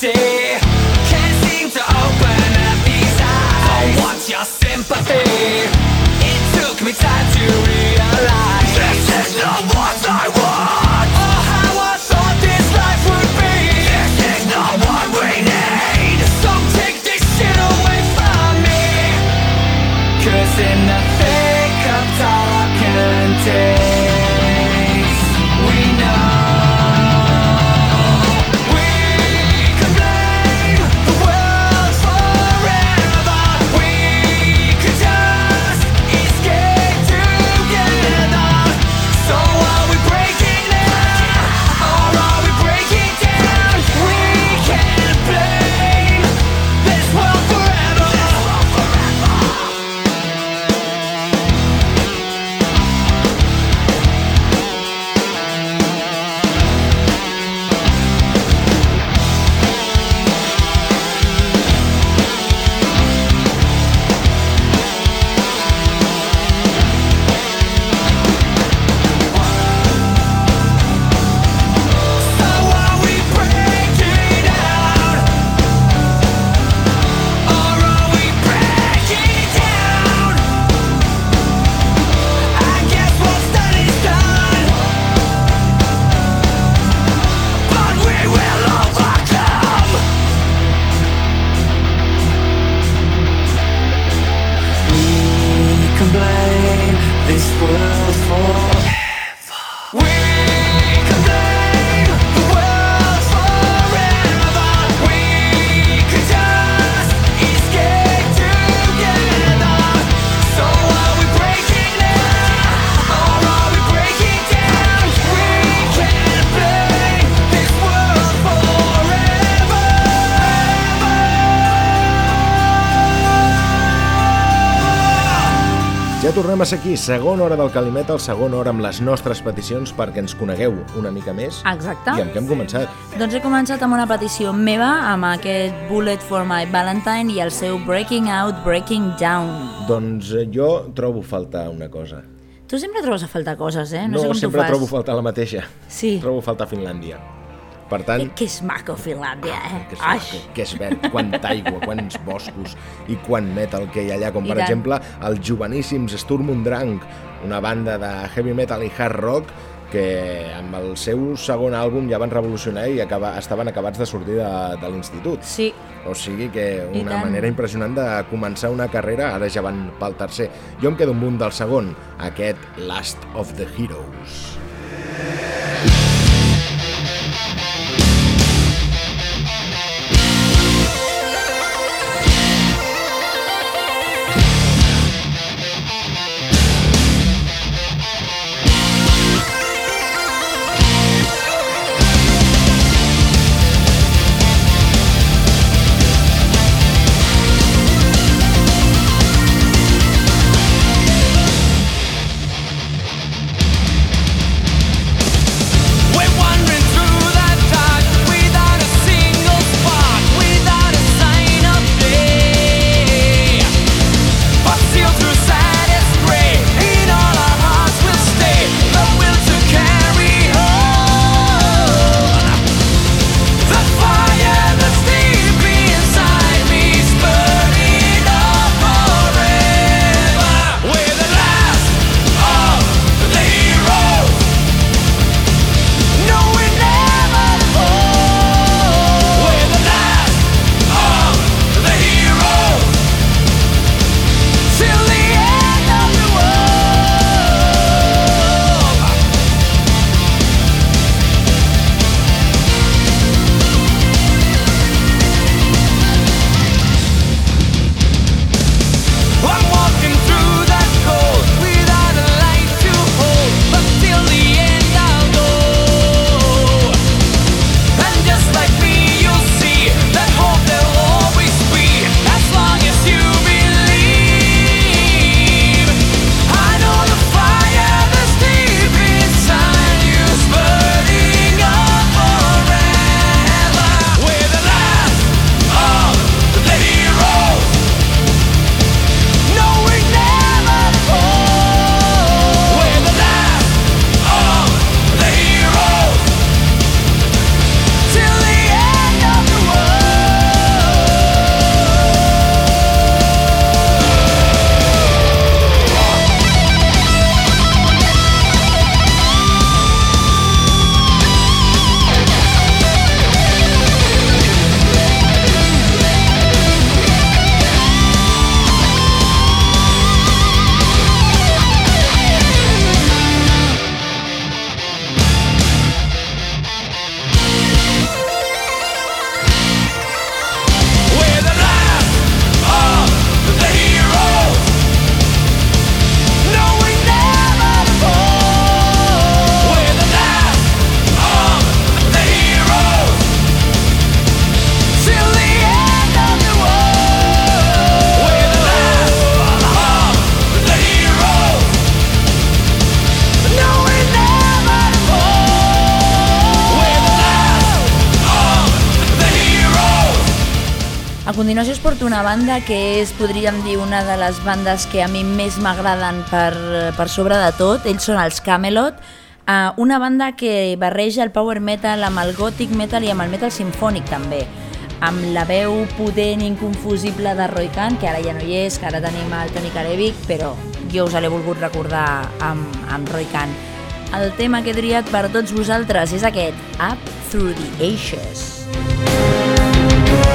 say tornem a ser aquí, segona hora del Calimet, el segona hora amb les nostres peticions perquè ens conegueu una mica més. Exacte. I amb què hem començat? Doncs he començat amb una petició meva, amb aquest Bullet for my Valentine i el seu Breaking Out, Breaking Down. Doncs eh, jo trobo faltar una cosa. Tu sempre trobes a faltar coses, eh? No, no sé com sempre trobo faltar la mateixa. Sí. Trobo faltar Finlàndia. Per tant... Que, és maco Finlàndia, eh? Que és, Ai. que, que és verd, quanta aigua, quants boscos i quant metal que hi ha allà, com I per tant. exemple els joveníssims Sturm und Drang, una banda de heavy metal i hard rock que amb el seu segon àlbum ja van revolucionar i acaba, estaven acabats de sortir de, de l'institut. Sí, O sigui que una manera impressionant de començar una carrera, ara ja van pel tercer. Jo em quedo amb un del segon, aquest Last of the Heroes. Continuació es porta una banda que és, podríem dir, una de les bandes que a mi més m'agraden per, per sobre de tot. Ells són els Camelot, uh, una banda que barreja el power metal amb el gothic metal i amb el metal sinfònic també amb la veu potent i inconfusible de Roy Khan, que ara ja no hi és, que ara tenim el Toni Karevic, però jo us l'he volgut recordar amb, amb Roy Khan. El tema que he triat per tots vosaltres és aquest, Up Through the Ashes. So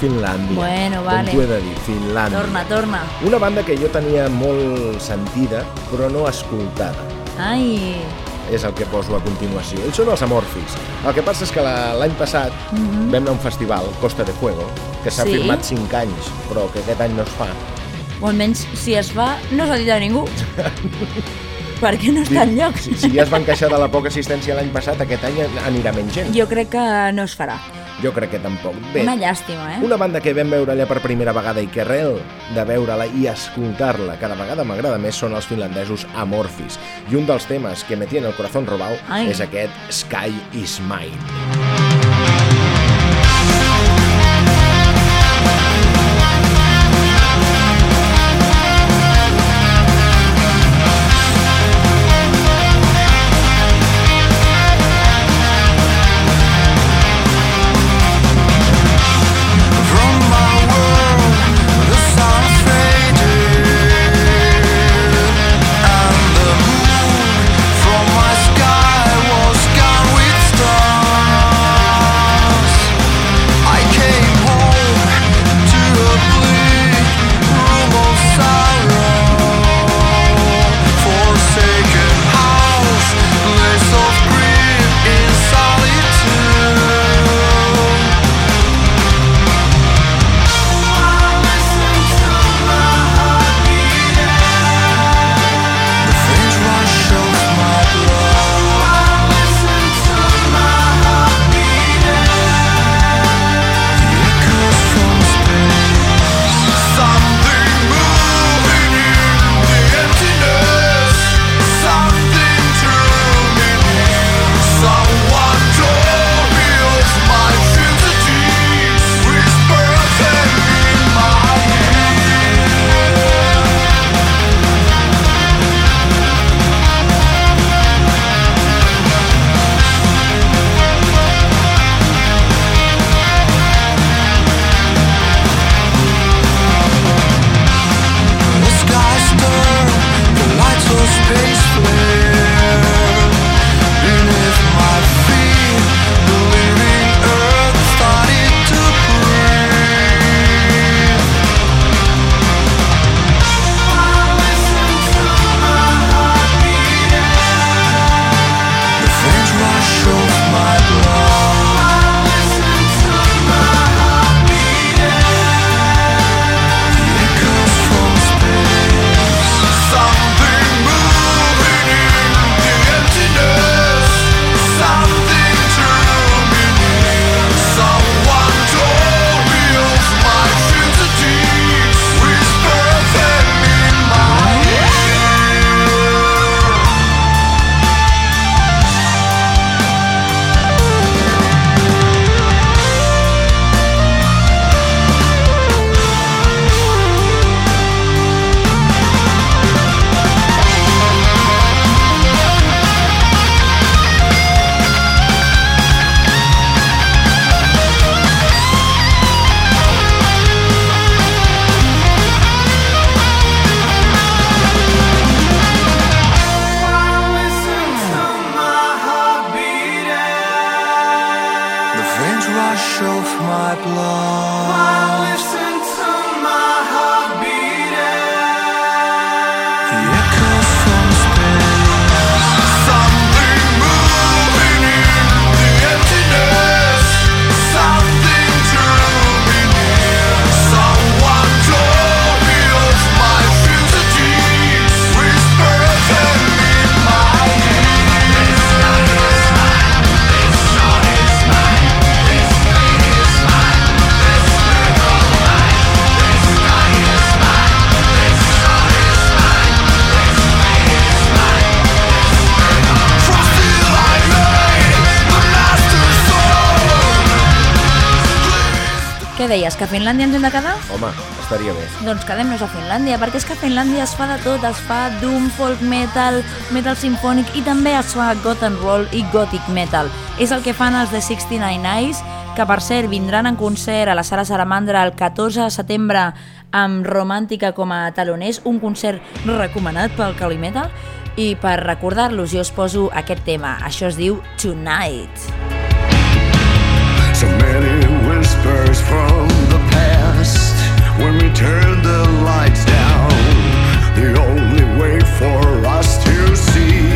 Finlàndia. Bueno, Com vale. t'ho he de dir, Finlàndia. Torna, torna. Una banda que jo tenia molt sentida, però no escoltada. Ai, És el que poso a continuació. Ells són els Amorphis. El que passa és que la- l'any passat vam anar a un festival, Costa de Fuego, que s'ha Mhm. Sí? firmat 5 anys, però que aquest any no es fa. o almenys si es fa, no s'ha dit a ningú. Per què no està enlloc? Si, si ja es van queixar de la poca assistència l'any passat, aquest any anirà menys gent. Jo crec que no es farà. Jo crec que tampoc. Bé, Una llàstima, eh? una banda que vam veure allà per primera vegada i que arrel de veure-la i escoltar-la cada vegada m'agrada més són els finlandesos Amorphis. I un dels temes que me tiene el corazón robado Ai. és aquest Sky is Mine. Deies, que a Finlàndia ens hem de quedar? Home, estaria bé. Doncs quedem-nos a Finlàndia, perquè és que a Finlàndia es fa de tot, es fa doom, folk metal, metal sinfònic i també es fa goth and roll i gothic metal. És el que fan els de 69 Eyes, que per cert vindran en concert a la Sala Salamandra el 14 de setembre amb Romàntica com a taloners, un concert recomanat pel Calimetal, i per recordar-los jo us poso aquest tema, això es diu Tonight. So many whispers from playing down the only way for us to see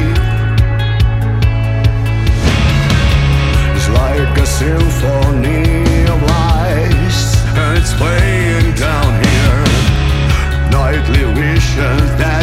is like a symphony of lies it's rain and down here. Nightly visions that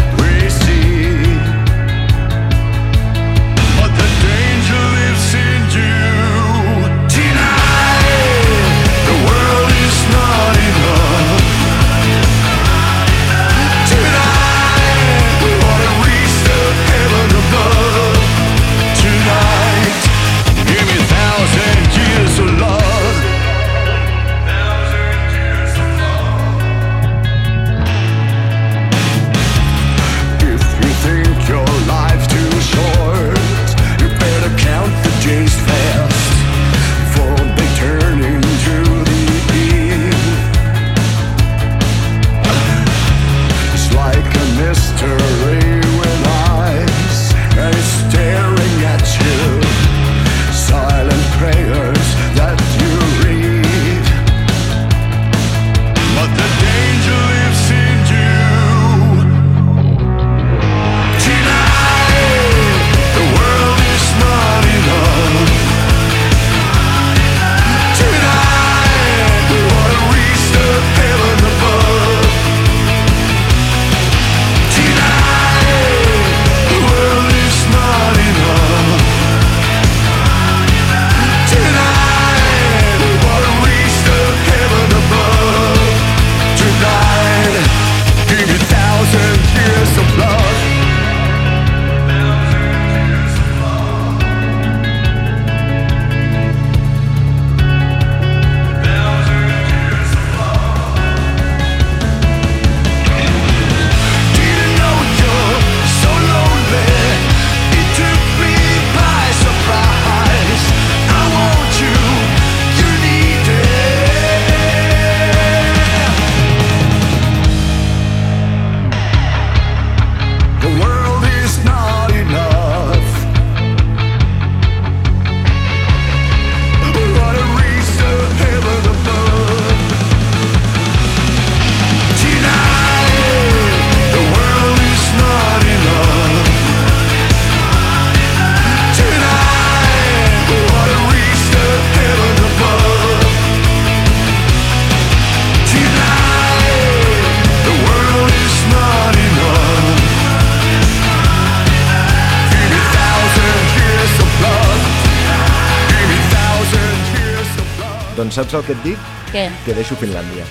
saps el que et dic? Què? Que deixo Finlàndia.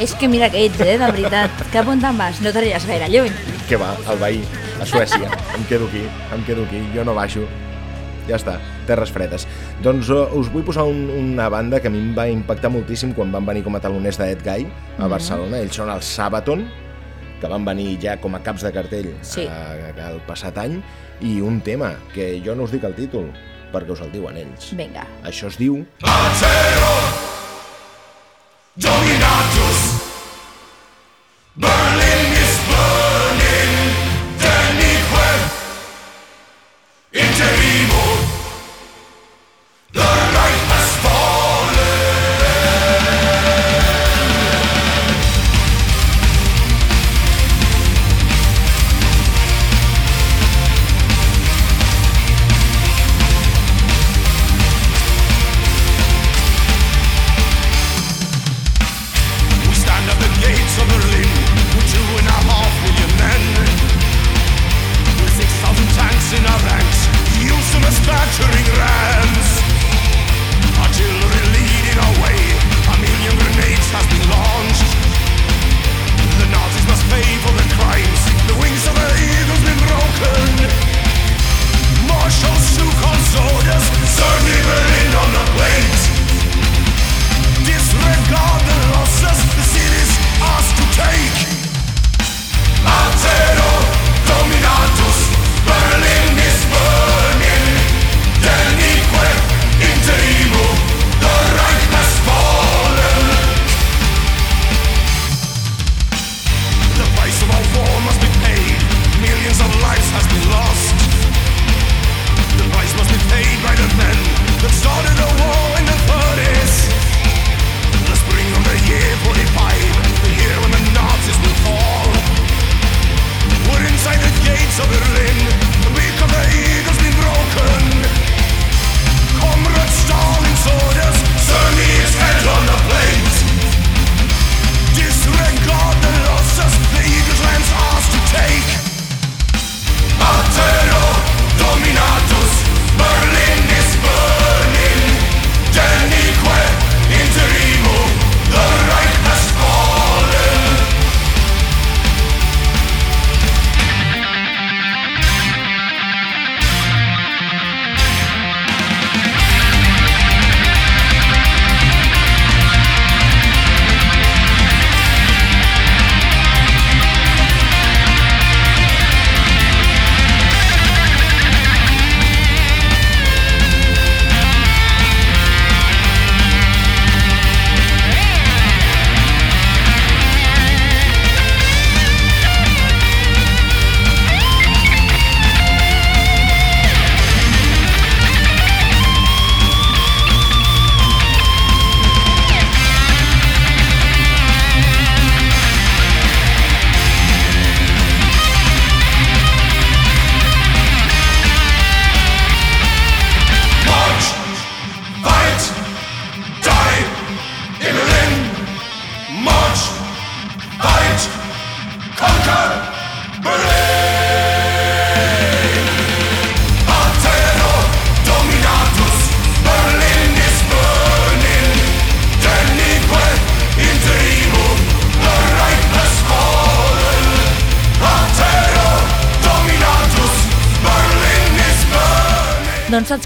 És que mira que ets, eh, de veritat. Cap on te'n vas? No t'aniries gaire lluny. Que va, al veí, a Suècia. em quedo aquí, em quedo aquí, jo no baixo. Ja està, terres fredes. Doncs uh, us vull posar un, una banda que a mi em va impactar moltíssim quan van venir com a taloners d'Ed Guy a Barcelona. Ells són el Sabaton, que van venir ja com a caps de cartell Sí. eh, el passat any, i un tema que jo no us dic el títol, perquè us el diuen ells. Vinga. Això es diu Don't you not do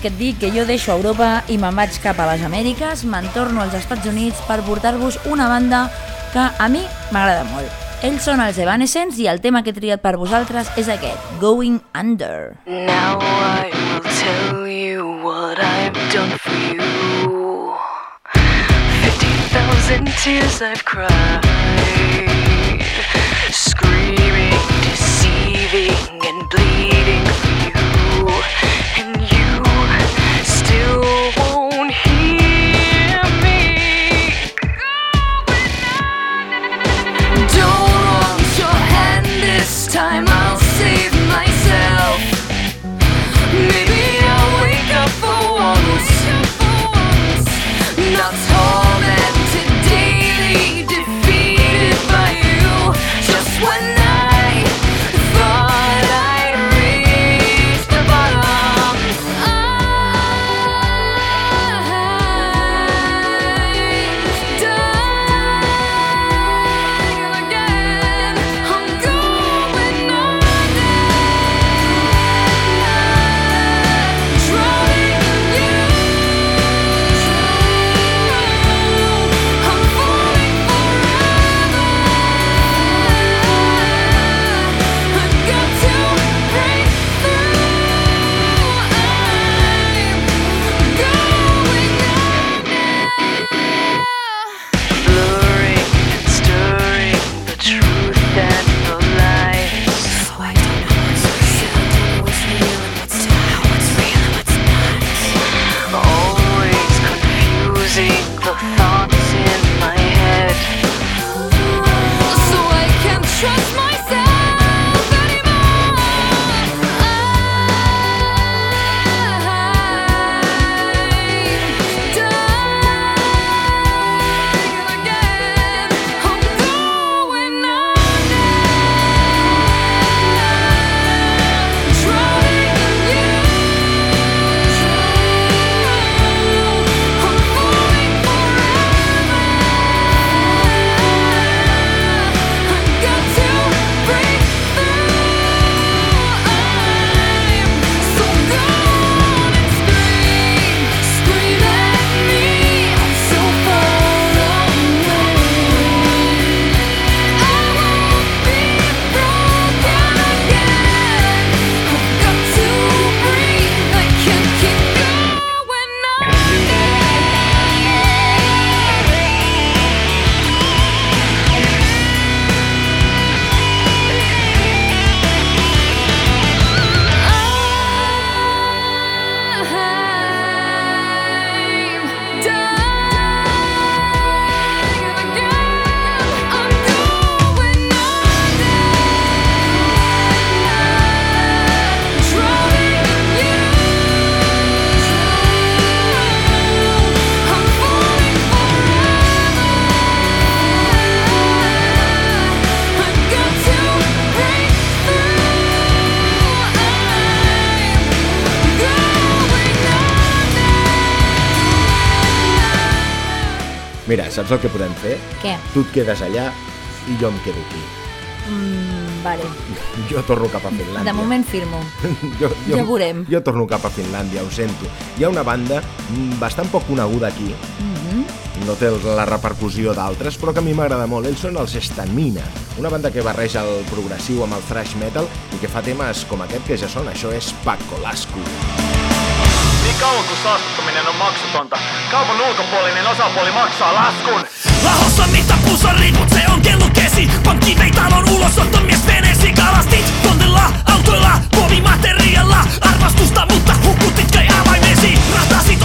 Què et dic? Que jo deixo Europa i me'n vaig cap a les Amèriques, me'n torno als Estats Units per portar-vos una banda que a mi m'agrada molt. Ells són els Evanescence i el tema que he triat per vosaltres és aquest, Going Under. Now I will tell you what I've done for you. Fifty thousand tears I've cried, screaming, deceiving, and bleeding for you, and you saps el que podem fer? Què? Tu et quedes allà i jo em quedo aquí. Mm, vale. Jo torno cap a Finlàndia. De moment firmo. jo, Ja veurem. Jo torno cap a Finlàndia, ho sento. Hi ha una banda mm, bastant poc coneguda aquí, Mhm. no té la repercussió d'altres, però que a mi m'agrada molt. Ells són els Stamina, una banda que barreja el progressiu amb el thrash metal i que fa temes com aquest que ja són. Això és Paco Lascu. Niin kauan kuin saastuttaminen on maksutonta, kaupan ulkopuolinen osapuoli maksaa laskun. Lahossa mittapuussa riiput, se on kellukesi Pankki vei talon ulosottomies venesi Kalastit tontilla, autoilla, muovimateriaalilla Arvostusta, mutta hukutit kai avaimesi Rahtasit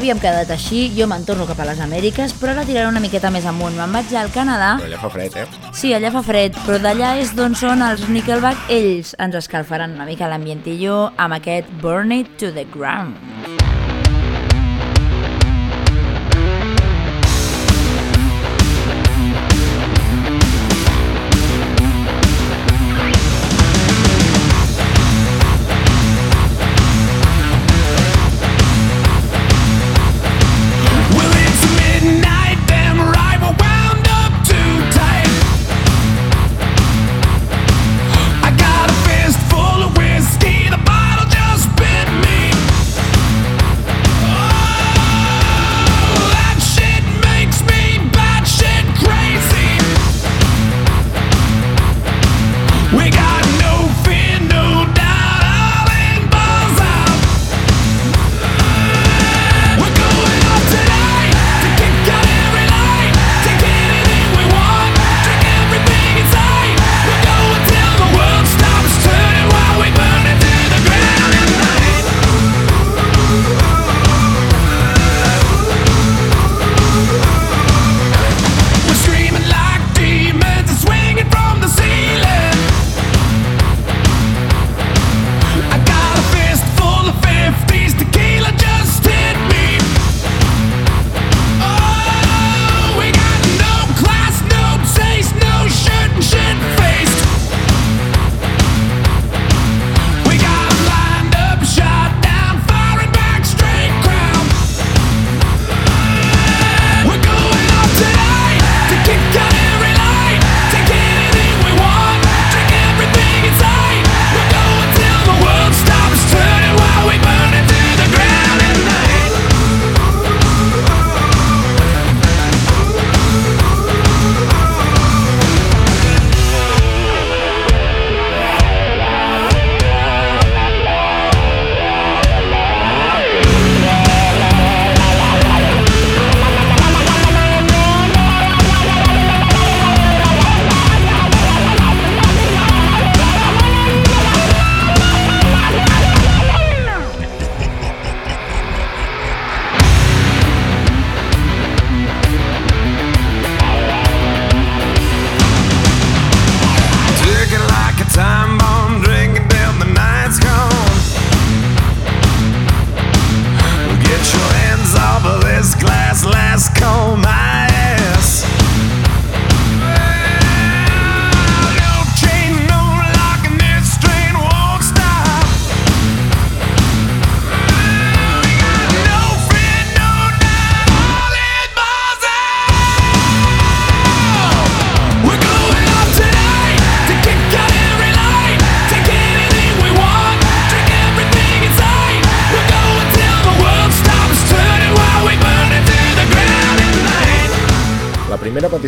havíem quedat així, jo me'n torno cap a les Amèriques, però ara tiraré una miqueta més amunt. Me'n vaig al Canadà. Però allà fa fred, eh? Sí, allà fa fred, però d'allà és d'on són els Nickelback. Ells ens escalfaran una mica l'ambientillo amb aquest Burn It to the Ground. We got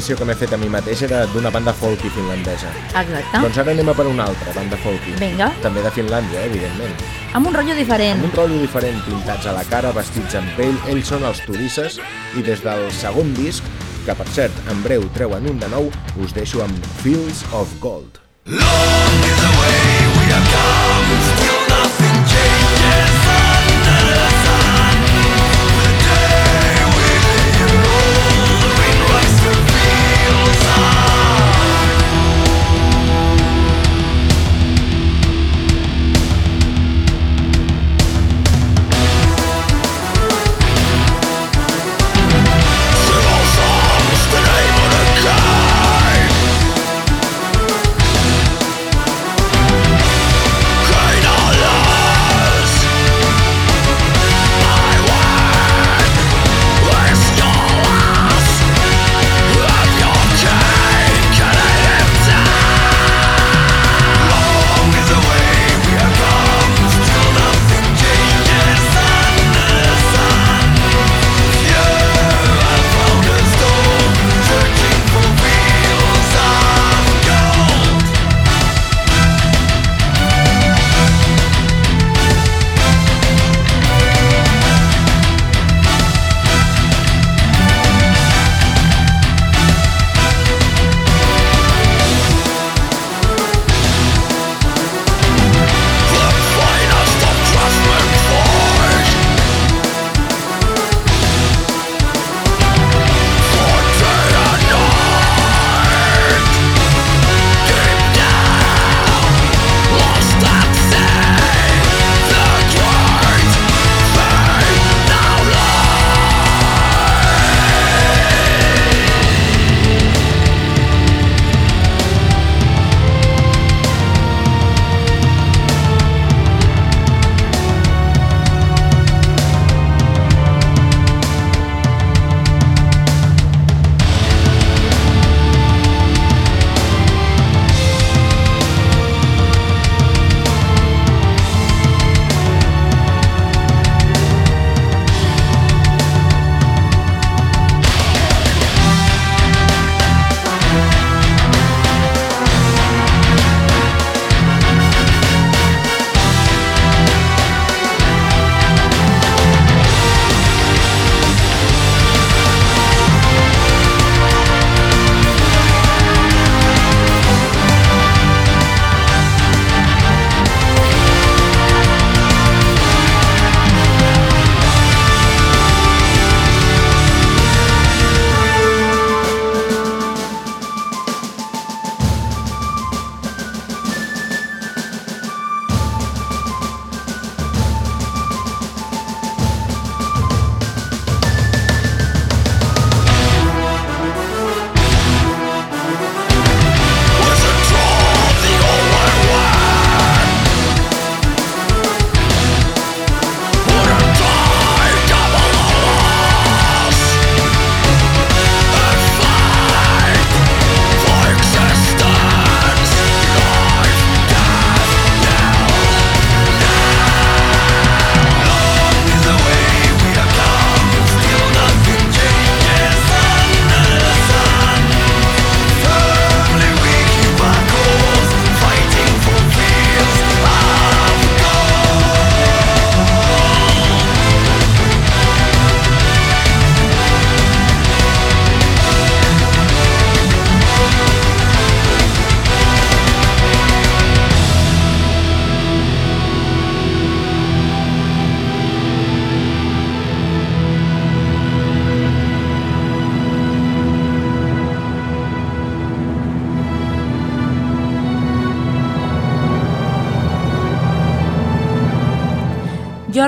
petició que m'he fet a mi mateix era d'una banda folky finlandesa. Exacte. Doncs ara anem a per una altra banda folky. Vinga. També de Finlàndia, eh, evidentment. Amb un rotllo diferent. Amb un rotllo diferent, pintats a la cara, vestits en pell, ells són els Turisses i des del segon disc, que per cert, en breu treuen un de nou, us deixo amb Fields of Gold. Jo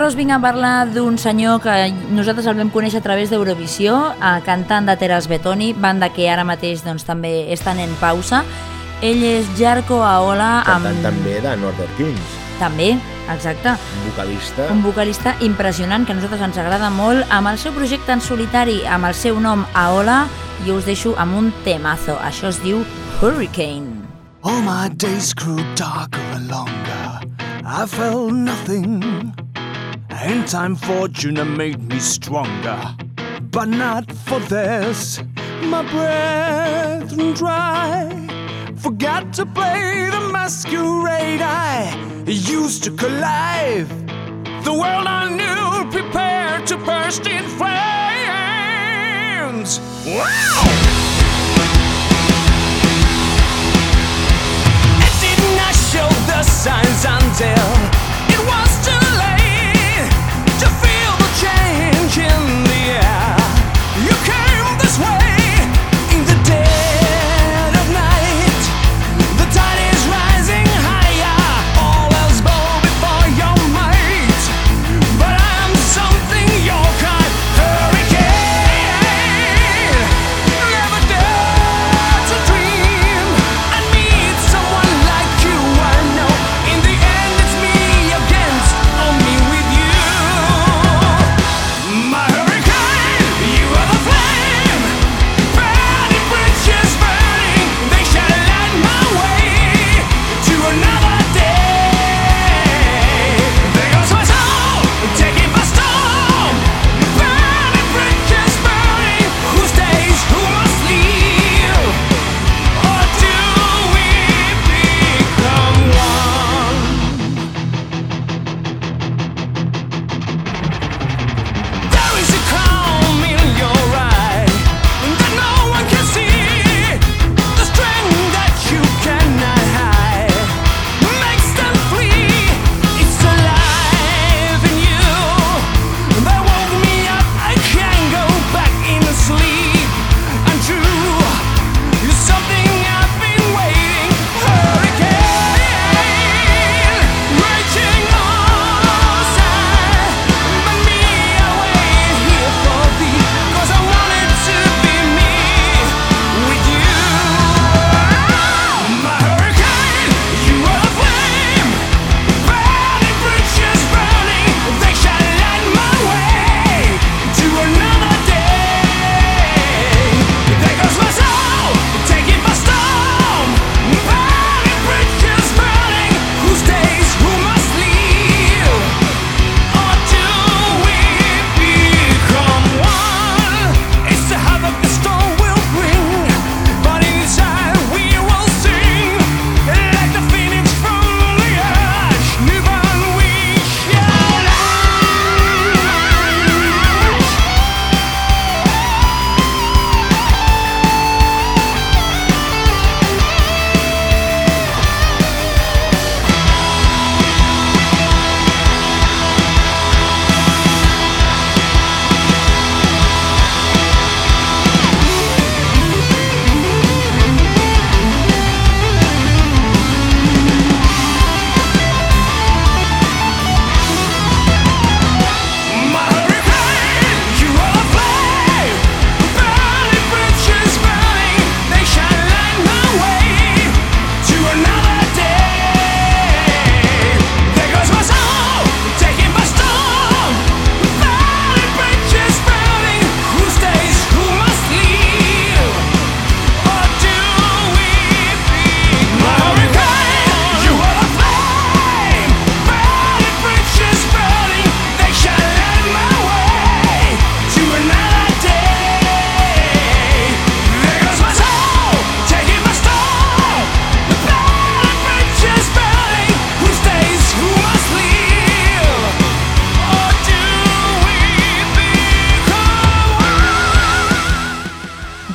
ara us vinc a parlar d'un senyor que nosaltres el vam conèixer a través d'Eurovisió, eh, cantant de Teras Betoni, banda que ara mateix doncs, també estan en pausa. Ell és Jarko Aola, Cantant també de Northern Kings, també, exacte, un vocalista. un vocalista impressionant que a nosaltres ens agrada molt, amb el seu projecte en solitari, amb el seu nom Aola, jo us deixo amb un temazo. Això es diu Hurricane. All my days grew darker and longer. I felt nothing. In time, fortune made me stronger. But not for this. my breath dry. Forgot to play the masquerade I used to collide. The world I knew prepared to burst in flames. Wow! Signs until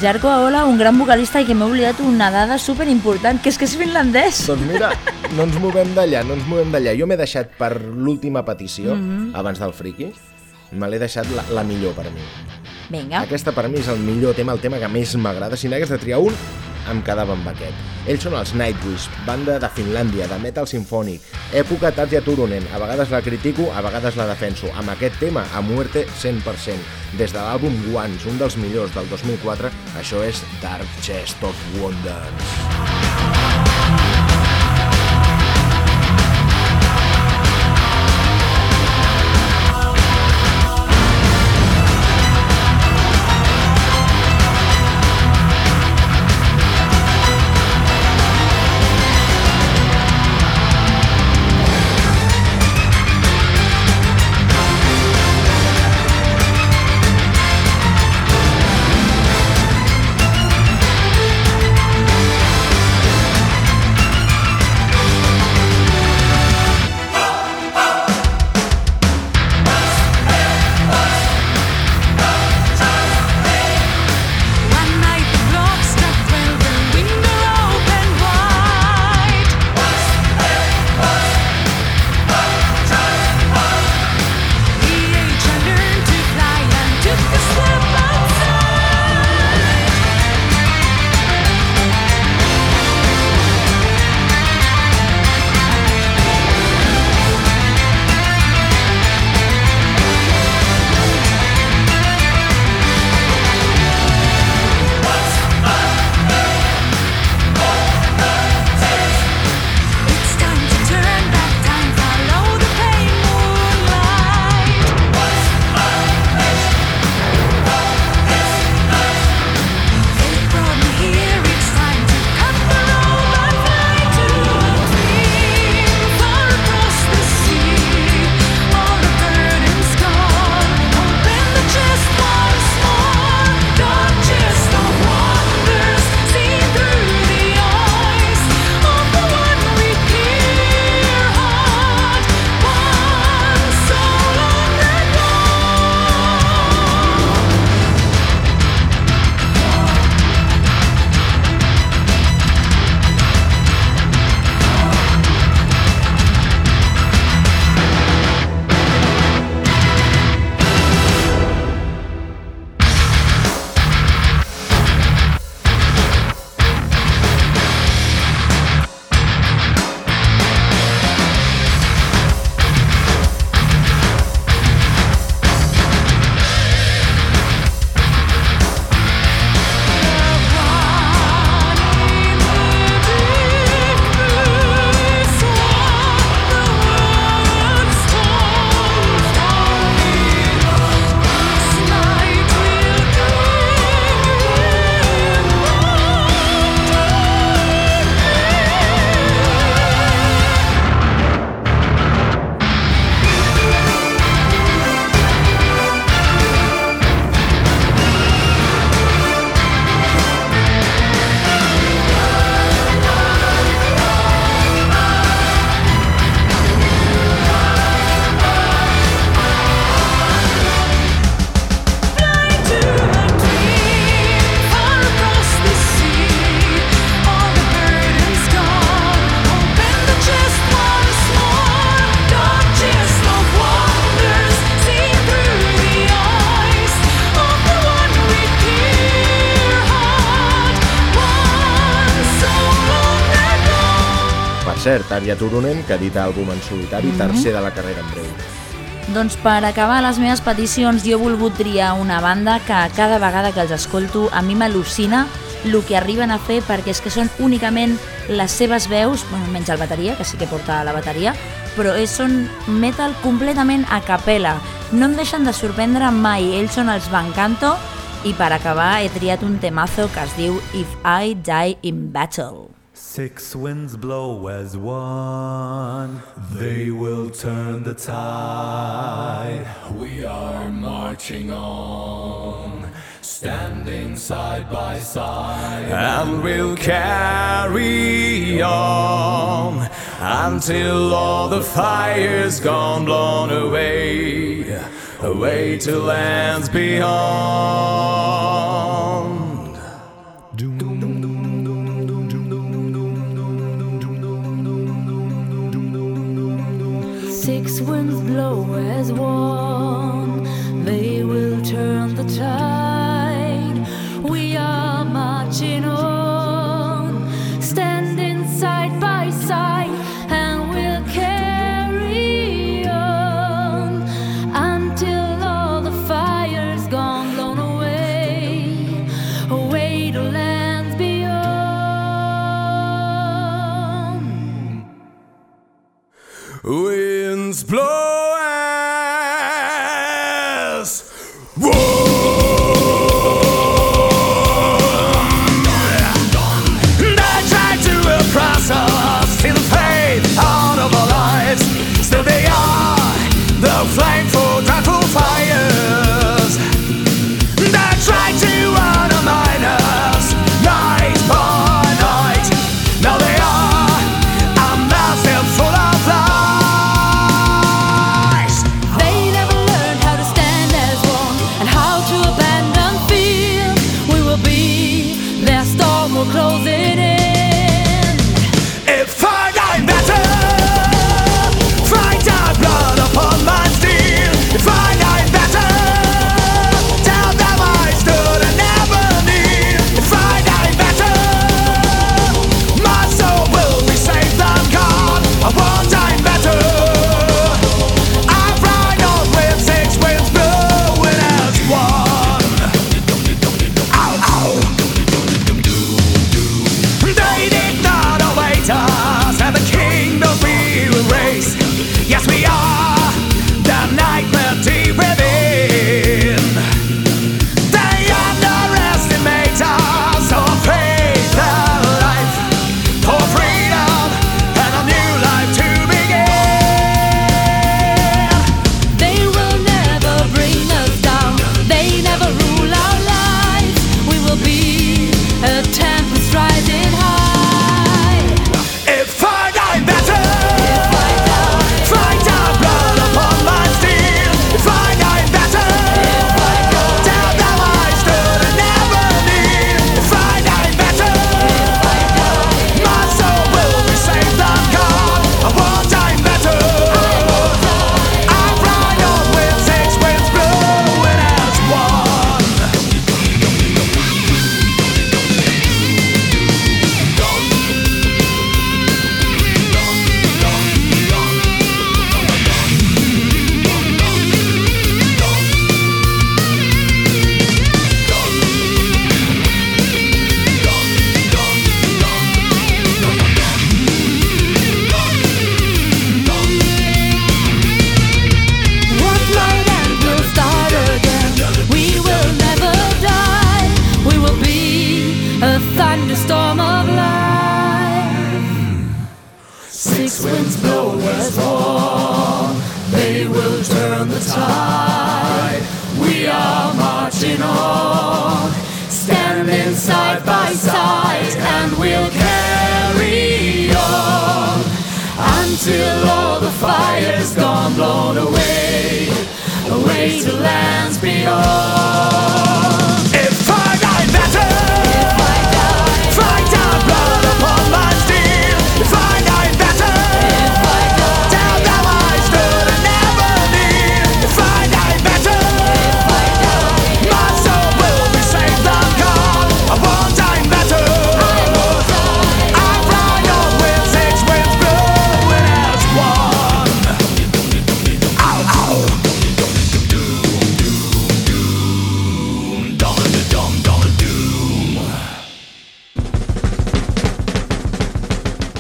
Jarko Aola, un gran vocalista i que m'he oblidat una dada super important, que és que és finlandès. Doncs mira, no ens movem d'allà, no ens movem d'allà. Jo m'he deixat per l'última petició, Mhm. abans del friki, me l'he deixat la, la millor per mi. Vinga. Aquesta per mi és el millor tema, el tema que més m'agrada. Si n'hagués de triar un, em quedava amb aquest. Ells són els Nightwish, banda de Finlàndia, de metal sinfònic, època Tatja Turunen. A vegades la critico, a vegades la defenso. Amb aquest tema, a muerte 100%. Des de l'àlbum Once, un dels millors del 2004, això és Dark Chest of Wonders. Cert, Tarja Turunen, que edita àlbum en solitari, tercer de la carrera en breu. Doncs per acabar les meves peticions, jo he volgut triar una banda que cada vegada que els escolto a mi m'al·lucina el que arriben a fer perquè és que són únicament les seves veus, bueno, menys el bateria, que sí que porta la bateria, però és, són metal completament a capella. No em deixen de sorprendre mai, ells són els Bancanto i per acabar he triat un temazo que es diu If I Die in Battle. Six winds blow as one, they will turn the tide. We are marching on, standing side by side, and we'll carry on until all the fire's gone blown away, away to lands beyond. Winds blow as one, they will turn the tide. We are marching on, standing side by side, and we'll carry on until all the fire's gone, blown away, away to lands beyond. Winds blow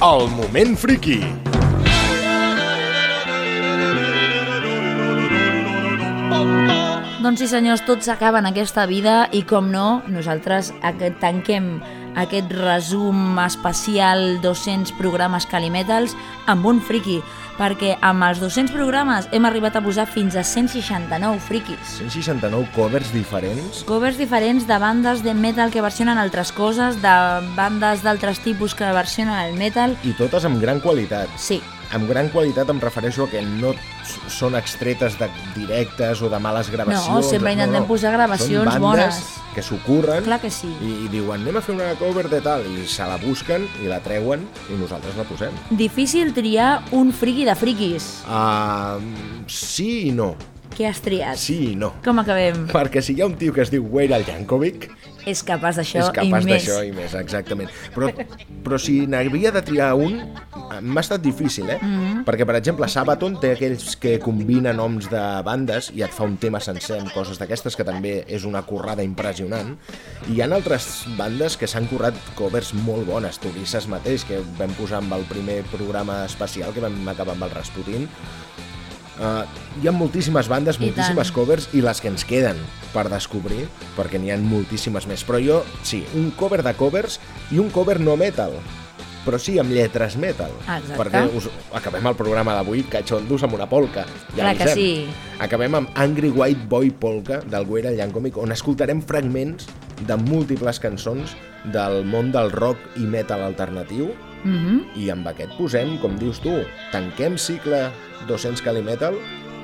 el Moment Friki. Doncs sí senyors, tots s'acaben aquesta vida i com no, nosaltres tanquem aquest resum especial 200 programes Calimetals amb un friki, perquè amb els 200 programes hem arribat a posar fins a 169 friquis. 169 covers diferents. Covers diferents de bandes de metal que versionen altres coses, de bandes d'altres tipus que versionen el metal. I totes amb gran qualitat. Sí, Amb gran qualitat em refereixo a que no són extretes de directes o de males gravacions. No, sempre intentem posar gravacions són bones. que s'ho curren Clar que sí. i, i diuen anem a fer una cover de tal i se la busquen i la treuen i nosaltres la posem. difícil triar un friki de friquis. Uh, sí i no. Què has triat? Sí i no. Com acabem? Perquè si hi ha un tio que es diu Weird Jankovic, És capaç d'això és i capaç més. d'això i més, exactament. Però, però si n'havia de triar un, m'ha estat difícil, eh? Mm. -hmm. Perquè, per exemple, Sabaton té aquells que combina noms de bandes i et fa un tema sencer amb coses d'aquestes, que també és una currada impressionant. I hi ha altres bandes que s'han currat covers molt bones. Turisses mateix, que vam posar amb el primer programa especial que vam acabar amb el Rasputin. Uh, hi ha moltíssimes bandes, I moltíssimes tant. covers i les que ens queden per descobrir, perquè n'hi ha moltíssimes més. Però jo, sí, un cover de covers i un cover no metal, però sí amb lletres metal. Exacte. Perquè us, acabem el programa d'avui catxondos amb una polca. Ja Clar que sí. Acabem amb Angry White Boy Polka del Guera Yankomic, on escoltarem fragments de múltiples cançons del món del rock i metal alternatiu Mhm. i amb aquest posem, com dius tu, tanquem cicle 200 Calimetal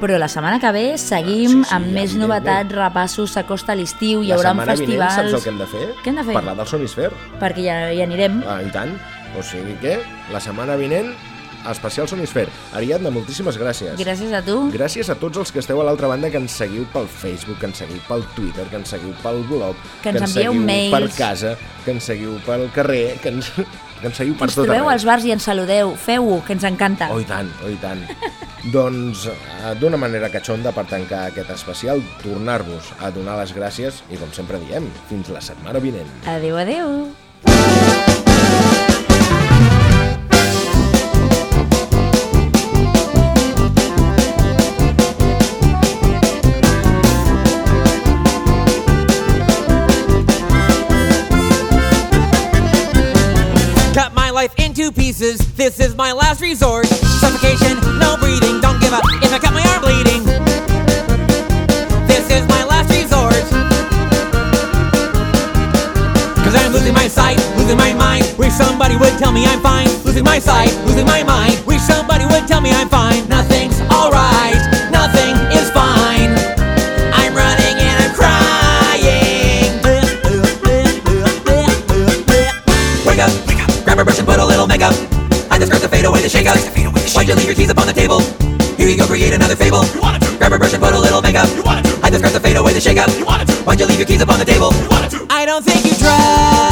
Però la setmana que ve seguim Sí, sí, amb més novetats, repassos, s'acosta l'estiu, hi la haurà setmana vinent festivals... saps el que hem de fer? Què hem de fer? Parlar del Sonisfer. Perquè ja hi anirem. Ah, I tant. O sigui que la setmana vinent, especial Sonisfer. Ariadna, moltíssimes gràcies. Gràcies a tu. Gràcies a tots els que esteu a l'altra banda que ens seguiu pel Facebook, que ens seguiu pel Twitter, que ens seguiu pel blog, Que ens ens envieu mails. per casa, que ens seguiu pel carrer, que ens, que ens seguiu per tot trobeu arreu. als bars i ens saludeu. Feu-ho, que ens encanta. Oh, i tant, oh, i tant. doncs, eh, d'una manera catxonda per tancar aquest especial, tornar-vos a donar les gràcies i, com sempre diem, fins la setmana vinent. Adéu, adéu. Into pieces. This is my last resort. Suffocation, no breathing. Don't give up if I cut my arm bleeding. This is my last resort. Cause I'm losing my sight, losing my mind. Wish somebody would tell me I'm fine. Losing my sight, losing my mind. Why'd you leave your keys upon the table? Here you go, create another fable. You wanted to. Grab a brush and put a little makeup. You wanted to. I just to fade away the shakeup. You wanted to. Why'd you leave your keys upon the table? You wanted to. I don't think you trust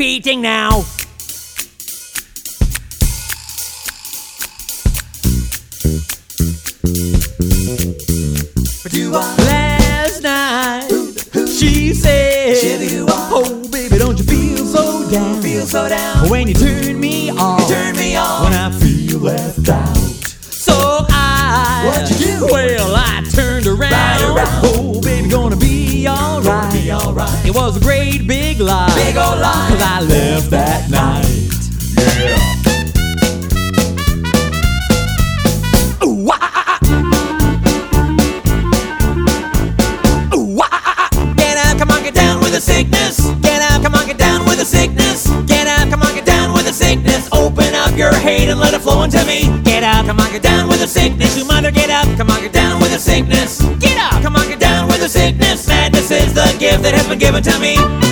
it bears repeating now. Out, come on, get down with the sickness. You mother, get up, come on, get down with the sickness. Get up, come on, get down with the sickness. Madness is the gift that has been given to me.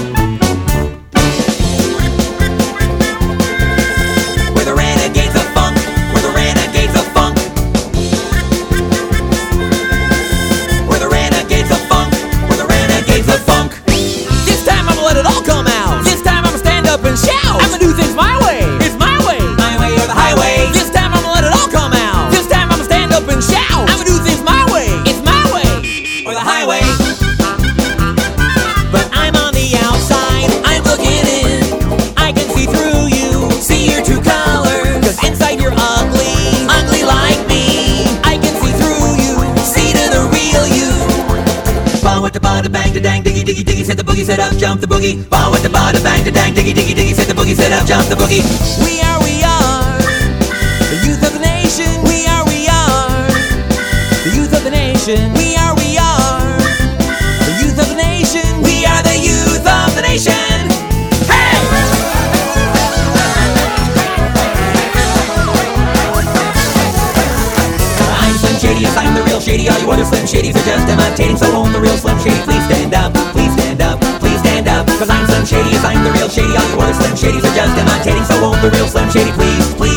Boogie. Ball with the bada bang, da dang, diggy, diggy, diggy, set the boogie, set up, jump the boogie. We are, we are the youth of the nation. We are, we are the youth of the nation. We are, we are the youth of the nation. We are the youth of the nation. Hey! I'm Slim Shady, yes, I'm the real Shady. All you other Slim Shadys are just imitating, so I'm the real Shady. All you other Slim Shadys are just imitating. So won't the real Slim Shady please, please?